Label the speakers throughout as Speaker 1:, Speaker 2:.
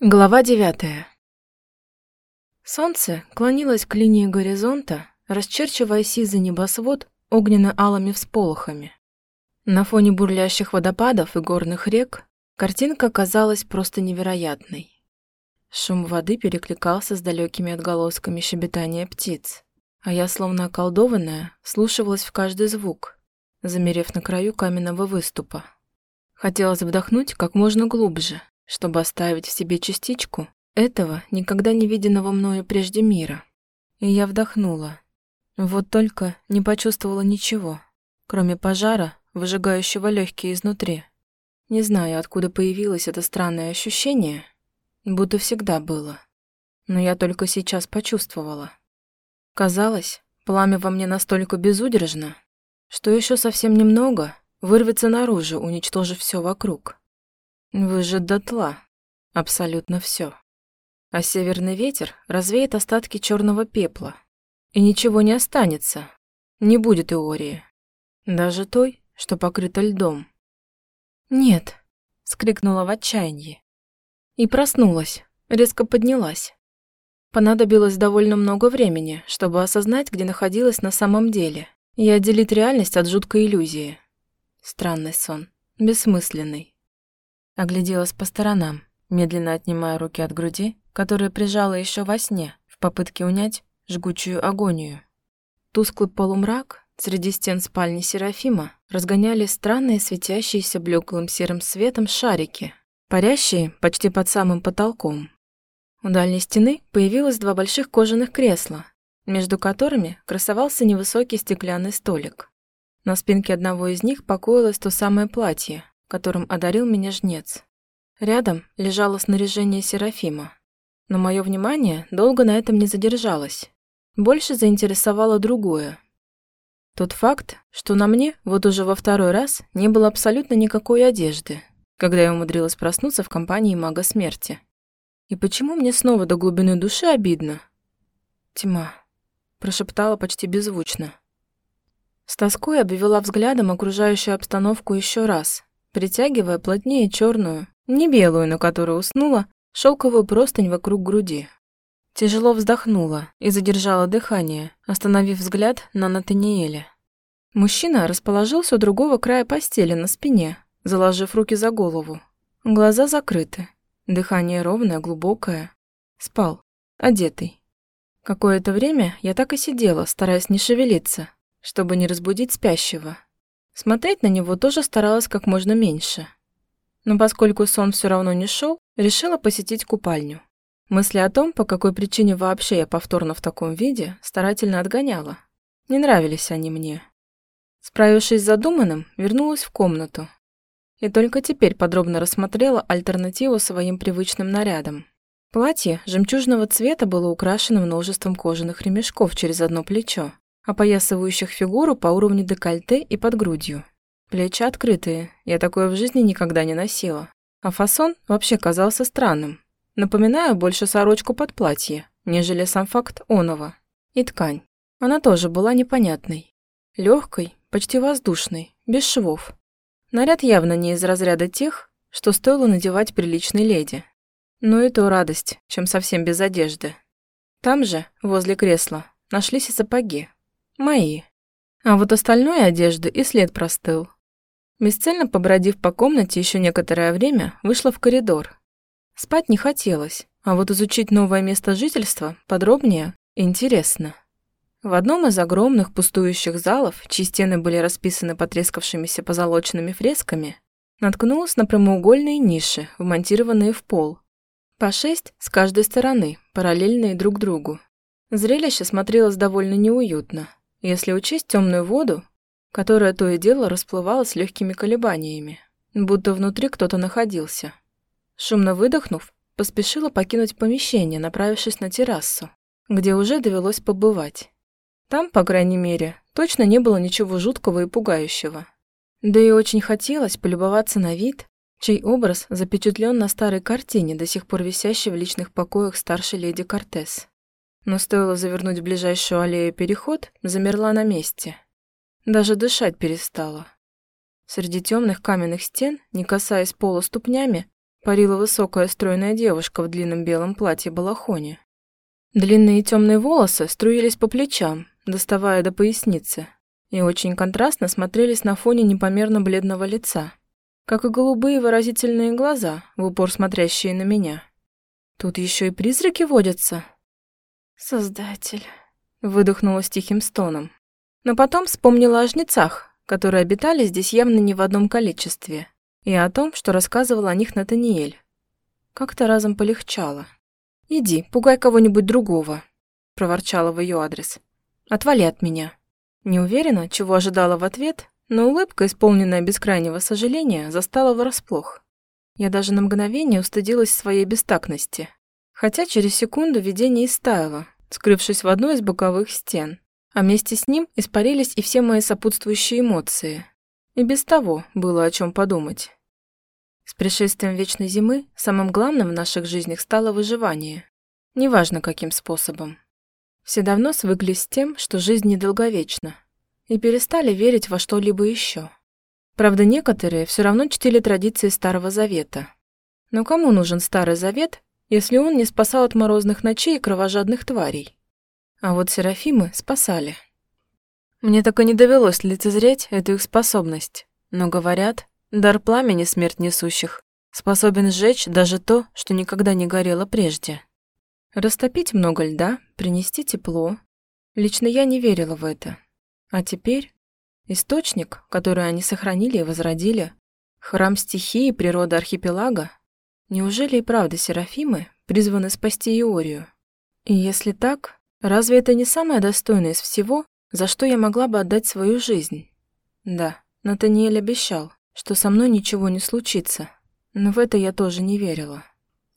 Speaker 1: Глава девятая. Солнце клонилось к линии горизонта, расчерчивая сизый небосвод огненно-алыми всполохами. На фоне бурлящих водопадов и горных рек картинка казалась просто невероятной. Шум воды перекликался с далекими отголосками щебетания птиц, а я, словно околдованная, слушалась в каждый звук, замерев на краю каменного выступа. Хотелось вдохнуть как можно глубже, чтобы оставить в себе частичку этого никогда не виденного мною прежде мира. И я вдохнула. Вот только не почувствовала ничего, кроме пожара, выжигающего легкие изнутри. Не знаю, откуда появилось это странное ощущение, будто всегда было. Но я только сейчас почувствовала. Казалось, пламя во мне настолько безудержно, что еще совсем немного вырвется наружу, уничтожив все вокруг. Выжжет дотла. Абсолютно все. А северный ветер развеет остатки черного пепла. И ничего не останется. Не будет Иории. Даже той, что покрыта льдом. «Нет!» — скрикнула в отчаянии. И проснулась, резко поднялась. Понадобилось довольно много времени, чтобы осознать, где находилась на самом деле, и отделить реальность от жуткой иллюзии. Странный сон, бессмысленный. Огляделась по сторонам, медленно отнимая руки от груди, которые прижала еще во сне, в попытке унять жгучую агонию. Тусклый полумрак среди стен спальни Серафима разгоняли странные светящиеся блеклым серым светом шарики, парящие почти под самым потолком. У дальней стены появилось два больших кожаных кресла, между которыми красовался невысокий стеклянный столик. На спинке одного из них покоилось то самое платье, которым одарил меня жнец. Рядом лежало снаряжение Серафима. Но мое внимание долго на этом не задержалось. Больше заинтересовало другое. Тот факт, что на мне вот уже во второй раз не было абсолютно никакой одежды, когда я умудрилась проснуться в компании мага смерти. И почему мне снова до глубины души обидно? Тьма. Прошептала почти беззвучно. С тоской обвела взглядом окружающую обстановку еще раз, притягивая плотнее черную, не белую, на которую уснула, шелковую простынь вокруг груди. Тяжело вздохнула и задержала дыхание, остановив взгляд на Натаниэля. Мужчина расположился у другого края постели на спине, заложив руки за голову. Глаза закрыты, дыхание ровное, глубокое. Спал, одетый. Какое-то время я так и сидела, стараясь не шевелиться, чтобы не разбудить спящего. Смотреть на него тоже старалась как можно меньше. Но поскольку сон все равно не шел, решила посетить купальню. Мысли о том, по какой причине вообще я повторно в таком виде, старательно отгоняла. Не нравились они мне. Справившись с задуманным, вернулась в комнату. И только теперь подробно рассмотрела альтернативу своим привычным нарядам. Платье жемчужного цвета было украшено множеством кожаных ремешков через одно плечо, опоясывающих фигуру по уровню декольте и под грудью. Плечи открытые, я такое в жизни никогда не носила. А фасон вообще казался странным. Напоминаю больше сорочку под платье, нежели сам факт оного. И ткань. Она тоже была непонятной. Легкой, почти воздушной, без швов. Наряд явно не из разряда тех, что стоило надевать приличной леди. Но и то радость, чем совсем без одежды. Там же, возле кресла, нашлись и сапоги, Мои. А вот остальной одежды и след простыл. Бесцельно побродив по комнате еще некоторое время, вышла в коридор. Спать не хотелось, а вот изучить новое место жительства подробнее интересно. В одном из огромных пустующих залов, чьи стены были расписаны потрескавшимися позолоченными фресками, наткнулась на прямоугольные ниши, вмонтированные в пол. По шесть с каждой стороны, параллельные друг другу. Зрелище смотрелось довольно неуютно если учесть темную воду, которая то и дело расплывалась легкими колебаниями, будто внутри кто-то находился. Шумно выдохнув, поспешила покинуть помещение, направившись на террасу, где уже довелось побывать. Там, по крайней мере, точно не было ничего жуткого и пугающего. Да и очень хотелось полюбоваться на вид, чей образ запечатлен на старой картине, до сих пор висящей в личных покоях старшей леди Кортес но стоило завернуть в ближайшую аллею переход, замерла на месте. Даже дышать перестала. Среди темных каменных стен, не касаясь пола ступнями, парила высокая стройная девушка в длинном белом платье-балахоне. Длинные темные волосы струились по плечам, доставая до поясницы, и очень контрастно смотрелись на фоне непомерно бледного лица, как и голубые выразительные глаза, в упор смотрящие на меня. Тут еще и призраки водятся. Создатель, выдохнула с тихим стоном. Но потом вспомнила о жнецах, которые обитали здесь явно не в одном количестве, и о том, что рассказывал о них Натаниэль. Как-то разом полегчало. «Иди, пугай кого-нибудь другого», — проворчала в ее адрес. «Отвали от меня». Не уверена, чего ожидала в ответ, но улыбка, исполненная бескрайнего сожаления, застала врасплох. Я даже на мгновение устыдилась своей бестактности. Хотя через секунду видение истаяло, скрывшись в одной из боковых стен, а вместе с ним испарились и все мои сопутствующие эмоции. И без того было о чем подумать. С пришествием вечной зимы самым главным в наших жизнях стало выживание. Неважно, каким способом. Все давно свыклись с тем, что жизнь недолговечна, и перестали верить во что-либо еще. Правда, некоторые все равно чтили традиции Старого Завета. Но кому нужен Старый Завет, если он не спасал от морозных ночей и кровожадных тварей? А вот Серафимы спасали. Мне так и не довелось лицезреть эту их способность, но говорят, дар пламени смерть несущих способен сжечь даже то, что никогда не горело прежде. Растопить много льда, принести тепло. Лично я не верила в это. А теперь источник, который они сохранили и возродили, храм стихии и природы архипелага, неужели и правда Серафимы призваны спасти Иорию? И если так, разве это не самое достойное из всего, за что я могла бы отдать свою жизнь? Да, Натаниэль обещал, что со мной ничего не случится, но в это я тоже не верила.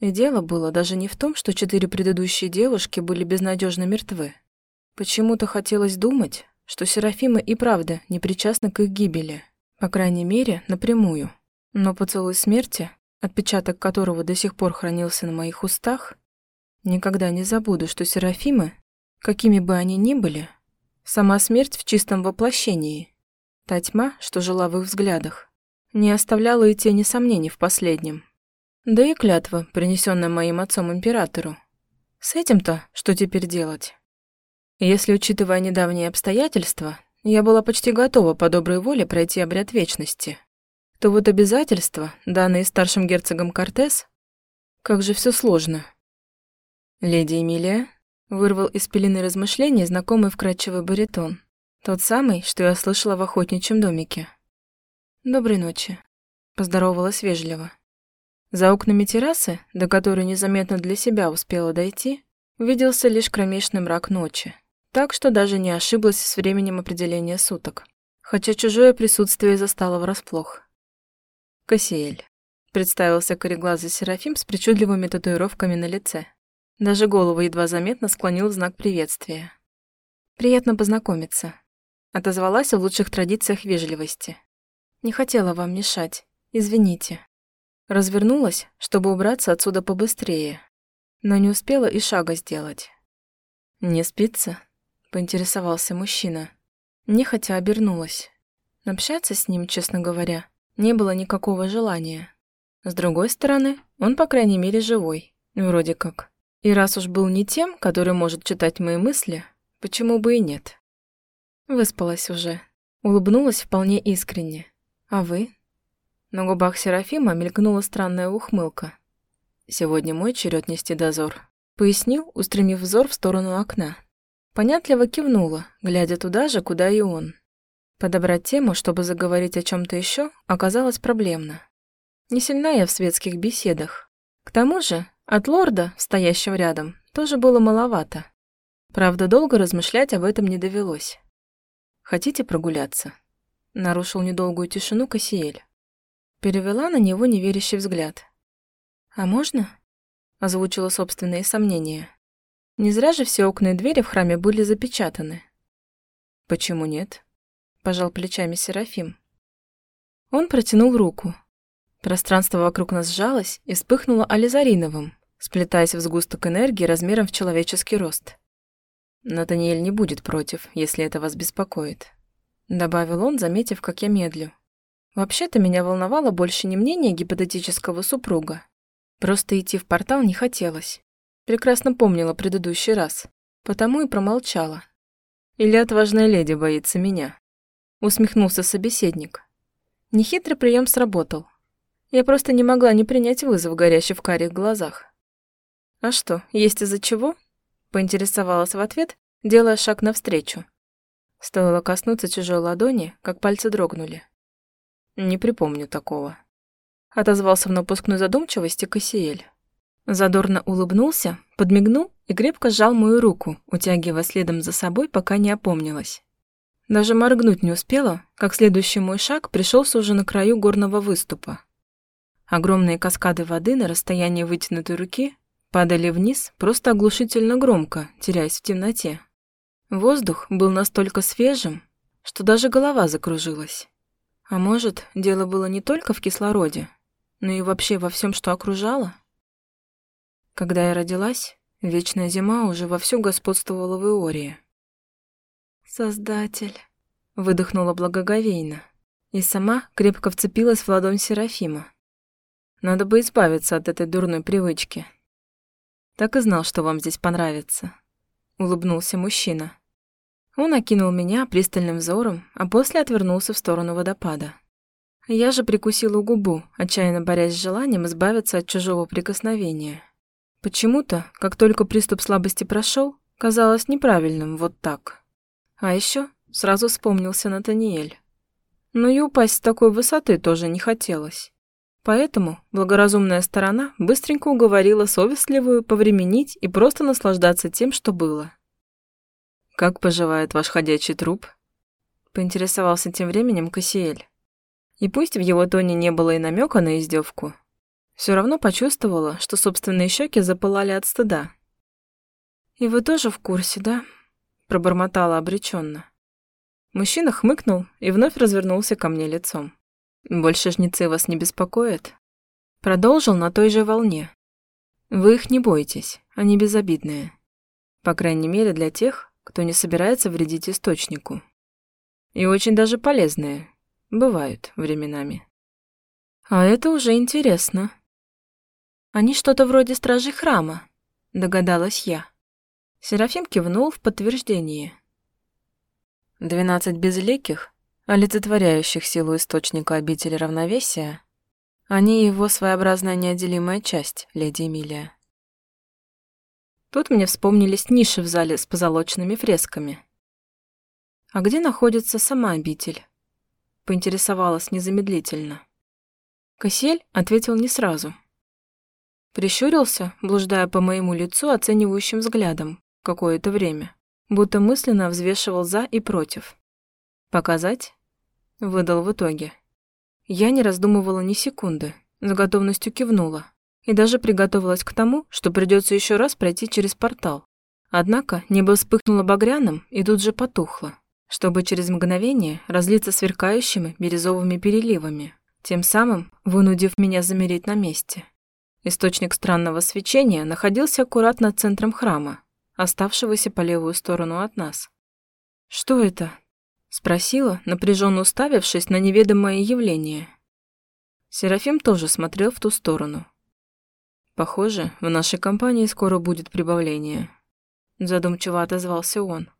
Speaker 1: И дело было даже не в том, что четыре предыдущие девушки были безнадежно мертвы. Почему-то хотелось думать, что Серафима и правда не причастна к их гибели, по крайней мере, напрямую. Но поцелуй смерти, отпечаток которого до сих пор хранился на моих устах, никогда не забуду, что Серафимы, какими бы они ни были, сама смерть в чистом воплощении, та тьма, что жила в их взглядах, не оставляла и тени сомнений в последнем. Да и клятва, принесенная моим отцом императору. С этим-то что теперь делать? Если, учитывая недавние обстоятельства, я была почти готова по доброй воле пройти обряд вечности, то вот обязательства, данные старшим герцогом Кортес, как же все сложно. Леди Эмилия вырвал из пелены размышлений знакомый вкрадчивый баритон, тот самый, что я слышала в охотничьем домике. «Доброй ночи», — поздоровалась вежливо. За окнами террасы, до которой незаметно для себя успела дойти, виделся лишь кромешный мрак ночи, так что даже не ошиблась с временем определения суток, хотя чужое присутствие застало врасплох. «Кассиэль», — представился кореглазый Серафим с причудливыми татуировками на лице. Даже голову едва заметно склонил в знак приветствия. «Приятно познакомиться», — отозвалась в лучших традициях вежливости. «Не хотела вам мешать, извините». Развернулась, чтобы убраться отсюда побыстрее, но не успела и шага сделать. «Не спится?» — поинтересовался мужчина. Нехотя обернулась. Общаться с ним, честно говоря, не было никакого желания. С другой стороны, он, по крайней мере, живой. Вроде как. И раз уж был не тем, который может читать мои мысли, почему бы и нет? Выспалась уже. Улыбнулась вполне искренне. А вы? На губах Серафима мелькнула странная ухмылка. «Сегодня мой черед нести дозор», — пояснил, устремив взор в сторону окна. Понятливо кивнула, глядя туда же, куда и он. Подобрать тему, чтобы заговорить о чем то еще, оказалось проблемно. Не сильна я в светских беседах. К тому же, от лорда, стоящего рядом, тоже было маловато. Правда, долго размышлять об этом не довелось. «Хотите прогуляться?» Нарушил недолгую тишину Кассиэль. Перевела на него неверящий взгляд. «А можно?» Озвучила собственные сомнения. Не зря же все окна и двери в храме были запечатаны. «Почему нет?» Пожал плечами Серафим. Он протянул руку. Пространство вокруг нас сжалось и вспыхнуло ализариновым, сплетаясь в сгусток энергии размером в человеческий рост. «Натаниэль не будет против, если это вас беспокоит», — добавил он, заметив, как я медлю. Вообще-то меня волновало больше не мнение гипотетического супруга, Просто идти в портал не хотелось. Прекрасно помнила предыдущий раз, потому и промолчала. Или отважная леди боится меня? Усмехнулся собеседник. Нехитрый прием сработал. Я просто не могла не принять вызов, горящий в карих глазах. «А что, есть из-за чего?» Поинтересовалась в ответ, делая шаг навстречу. Стоило коснуться чужой ладони, как пальцы дрогнули. «Не припомню такого», — отозвался в напускной задумчивости Кассиэль. Задорно улыбнулся, подмигнул и крепко сжал мою руку, утягивая следом за собой, пока не опомнилась. Даже моргнуть не успела, как следующий мой шаг пришелся уже на краю горного выступа. Огромные каскады воды на расстоянии вытянутой руки падали вниз просто оглушительно громко, теряясь в темноте. Воздух был настолько свежим, что даже голова закружилась. А может, дело было не только в кислороде, но и вообще во всем, что окружало? Когда я родилась, вечная зима уже вовсю господствовала в Иории. «Создатель», — выдохнула благоговейно, и сама крепко вцепилась в ладонь Серафима. Надо бы избавиться от этой дурной привычки. Так и знал, что вам здесь понравится. Улыбнулся мужчина. Он окинул меня пристальным взором, а после отвернулся в сторону водопада. Я же прикусила губу, отчаянно борясь с желанием избавиться от чужого прикосновения. Почему-то, как только приступ слабости прошел, казалось неправильным вот так. А еще сразу вспомнился Натаниэль. Но и упасть с такой высоты тоже не хотелось. Поэтому благоразумная сторона быстренько уговорила совестливую повременить и просто наслаждаться тем, что было. «Как поживает ваш ходячий труп?» — поинтересовался тем временем Кассиэль. И пусть в его тоне не было и намека на издевку, все равно почувствовала, что собственные щеки запылали от стыда. «И вы тоже в курсе, да?» — пробормотала обреченно. Мужчина хмыкнул и вновь развернулся ко мне лицом. Больше жнецы вас не беспокоят? Продолжил на той же волне. Вы их не бойтесь, они безобидные. По крайней мере, для тех, кто не собирается вредить источнику. И очень даже полезные. Бывают временами. А это уже интересно. Они что-то вроде стражей храма, догадалась я. Серафим кивнул в подтверждение. Двенадцать безликих олицетворяющих силу источника обители равновесия, они его своеобразная неотделимая часть, леди Эмилия. Тут мне вспомнились ниши в зале с позолоченными фресками. А где находится сама обитель? Поинтересовалась незамедлительно. Касель ответил не сразу. Прищурился, блуждая по моему лицу оценивающим взглядом какое-то время, будто мысленно взвешивал «за» и «против». «Показать?» — выдал в итоге. Я не раздумывала ни секунды, с готовностью кивнула и даже приготовилась к тому, что придется еще раз пройти через портал. Однако небо вспыхнуло багряным и тут же потухло, чтобы через мгновение разлиться сверкающими бирюзовыми переливами, тем самым вынудив меня замереть на месте. Источник странного свечения находился аккуратно центром храма, оставшегося по левую сторону от нас. «Что это?» Спросила, напряженно уставившись на неведомое явление. Серафим тоже смотрел в ту сторону. «Похоже, в нашей компании скоро будет прибавление», — задумчиво отозвался он.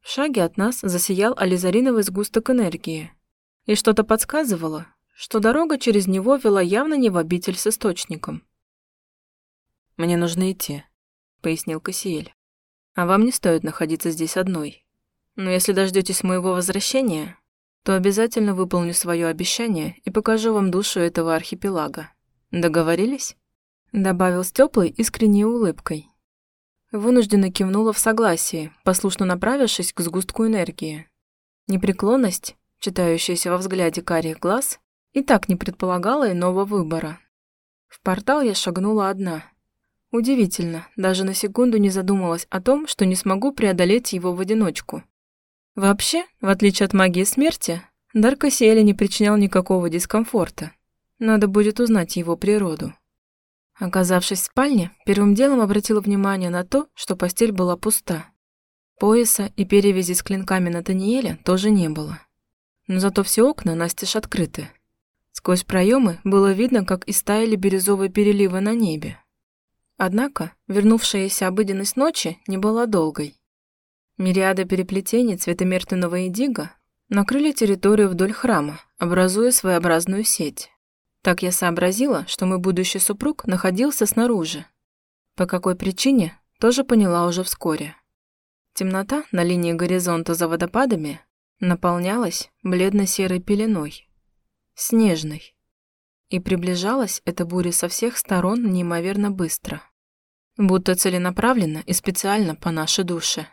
Speaker 1: В шаге от нас засиял ализариновый сгусток энергии, и что-то подсказывало, что дорога через него вела явно не в обитель с источником. «Мне нужно идти», — пояснил Кассиэль. «А вам не стоит находиться здесь одной. Но если дождетесь моего возвращения, то обязательно выполню свое обещание и покажу вам душу этого архипелага. Договорились?» Добавил с теплой, искренней улыбкой. Вынужденно кивнула в согласии, послушно направившись к сгустку энергии. Непреклонность, читающаяся во взгляде карих глаз, и так не предполагала иного выбора. В портал я шагнула одна. Удивительно, даже на секунду не задумалась о том, что не смогу преодолеть его в одиночку. Вообще, в отличие от магии смерти, дар Кассиэля не причинял никакого дискомфорта. Надо будет узнать его природу. Оказавшись в спальне, первым делом обратила внимание на то, что постель была пуста. Пояса и перевязи с клинками Натаниэля тоже не было. Но зато все окна настежь открыты. Сквозь проемы было видно, как истаяли бирюзовые переливы на небе. Однако вернувшаяся обыденность ночи не была долгой. Мириады переплетений цвета мертвенного индиго накрыли территорию вдоль храма, образуя своеобразную сеть. Так я сообразила, что мой будущий супруг находился снаружи. По какой причине, тоже поняла уже вскоре. Темнота на линии горизонта за водопадами наполнялась бледно-серой пеленой. Снежной. И приближалась эта буря со всех сторон неимоверно быстро. Будто целенаправленно и специально по нашей душе.